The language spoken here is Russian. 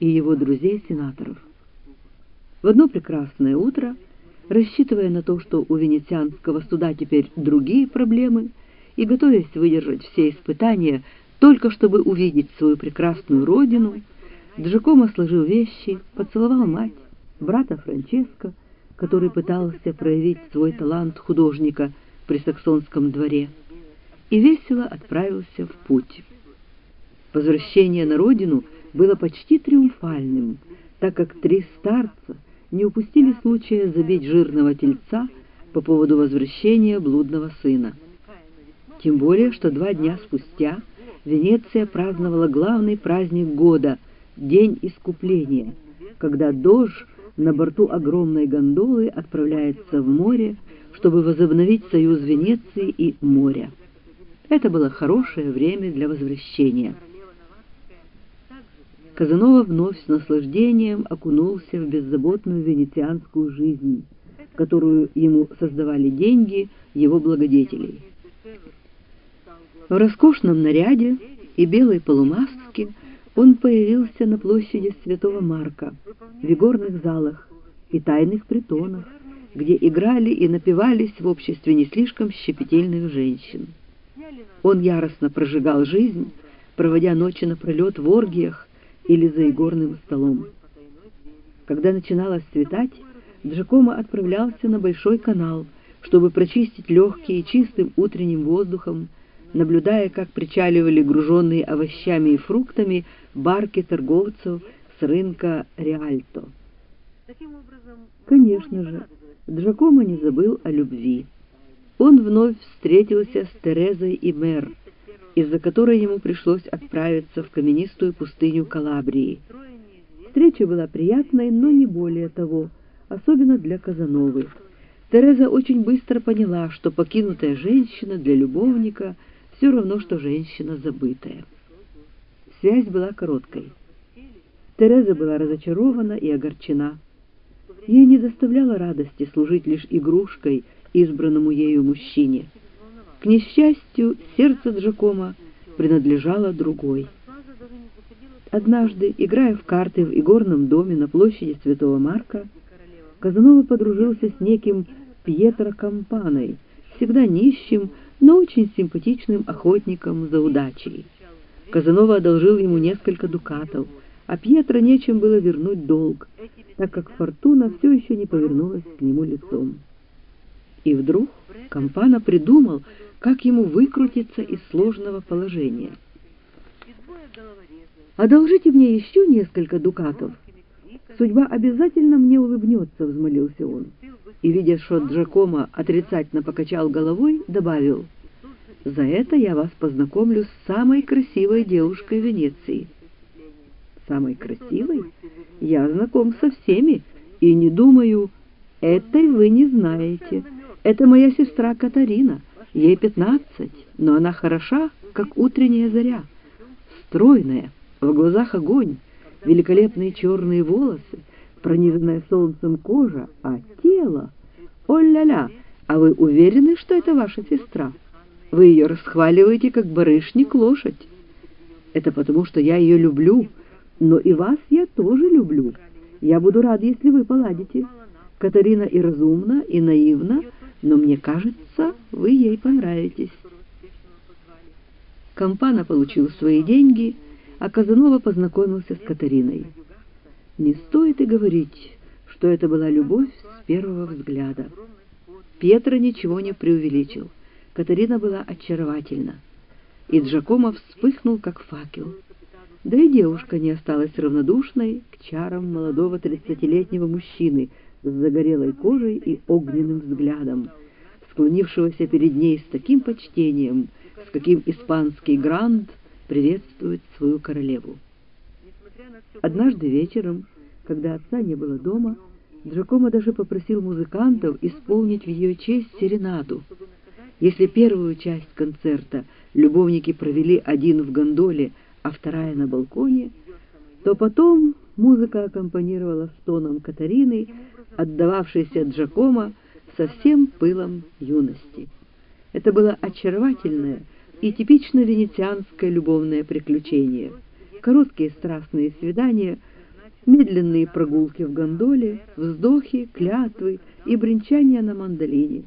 и его друзей-сенаторов. В одно прекрасное утро, рассчитывая на то, что у венецианского суда теперь другие проблемы, и готовясь выдержать все испытания, только чтобы увидеть свою прекрасную родину, Джакомо сложил вещи, поцеловал мать, брата Франческо, который пытался проявить свой талант художника при саксонском дворе, и весело отправился в путь. Возвращение на родину было почти триумфальным, так как три старца не упустили случая забить жирного тельца по поводу возвращения блудного сына. Тем более, что два дня спустя Венеция праздновала главный праздник года — День Искупления, когда Дож на борту огромной гондолы отправляется в море, чтобы возобновить союз Венеции и моря. Это было хорошее время для возвращения. Казанова вновь с наслаждением окунулся в беззаботную венецианскую жизнь, которую ему создавали деньги его благодетелей. В роскошном наряде и белой полумаске он появился на площади Святого Марка, в игорных залах и тайных притонах, где играли и напивались в обществе не слишком щепетильных женщин. Он яростно прожигал жизнь, проводя ночи напролет в оргиях, или за игорным столом. Когда начиналось светать, Джакомо отправлялся на Большой канал, чтобы прочистить легкие чистым утренним воздухом, наблюдая, как причаливали груженные овощами и фруктами барки торговцев с рынка Реальто. Конечно же, Джакомо не забыл о любви. Он вновь встретился с Терезой и Мэр, из-за которой ему пришлось отправиться в каменистую пустыню Калабрии. Встреча была приятной, но не более того, особенно для Казановы. Тереза очень быстро поняла, что покинутая женщина для любовника все равно, что женщина забытая. Связь была короткой. Тереза была разочарована и огорчена. Ей не доставляло радости служить лишь игрушкой избранному ею мужчине. К несчастью, сердце Джакома принадлежало другой. Однажды, играя в карты в игорном доме на площади Святого Марка, Казанова подружился с неким Пьетро Кампаной, всегда нищим, но очень симпатичным охотником за удачей. Казанова одолжил ему несколько дукатов, а Пьетро нечем было вернуть долг, так как фортуна все еще не повернулась к нему лицом. И вдруг Кампана придумал, как ему выкрутиться из сложного положения. «Одолжите мне еще несколько дукатов. Судьба обязательно мне улыбнется», — взмолился он. И, видя, что Джакомо отрицательно покачал головой, добавил, «За это я вас познакомлю с самой красивой девушкой Венеции». «Самой красивой? Я знаком со всеми и не думаю, этой вы не знаете. Это моя сестра Катарина». Ей пятнадцать, но она хороша, как утренняя заря. Стройная, в глазах огонь, великолепные черные волосы, пронизанная солнцем кожа, а тело... О-ля-ля, а вы уверены, что это ваша сестра? Вы ее расхваливаете, как барышник лошадь. Это потому, что я ее люблю, но и вас я тоже люблю. Я буду рад, если вы поладите. Катарина и разумна, и наивна, но мне кажется, вы ей понравитесь. Компана получил свои деньги, а Казанова познакомился с Катариной. Не стоит и говорить, что это была любовь с первого взгляда. Петра ничего не преувеличил. Катарина была очаровательна. И Джакомо вспыхнул, как факел. Да и девушка не осталась равнодушной к чарам молодого тридцатилетнего мужчины — с загорелой кожей и огненным взглядом, склонившегося перед ней с таким почтением, с каким испанский гранд приветствует свою королеву. Однажды вечером, когда отца не было дома, Джакомо даже попросил музыкантов исполнить в ее честь серенаду. Если первую часть концерта любовники провели один в гондоле, а вторая на балконе, то потом музыка аккомпанировала стоном Катарины, отдававшейся Джакомо со всем пылом юности. Это было очаровательное и типично венецианское любовное приключение. Короткие страстные свидания, медленные прогулки в гондоле, вздохи, клятвы и бренчание на мандолине.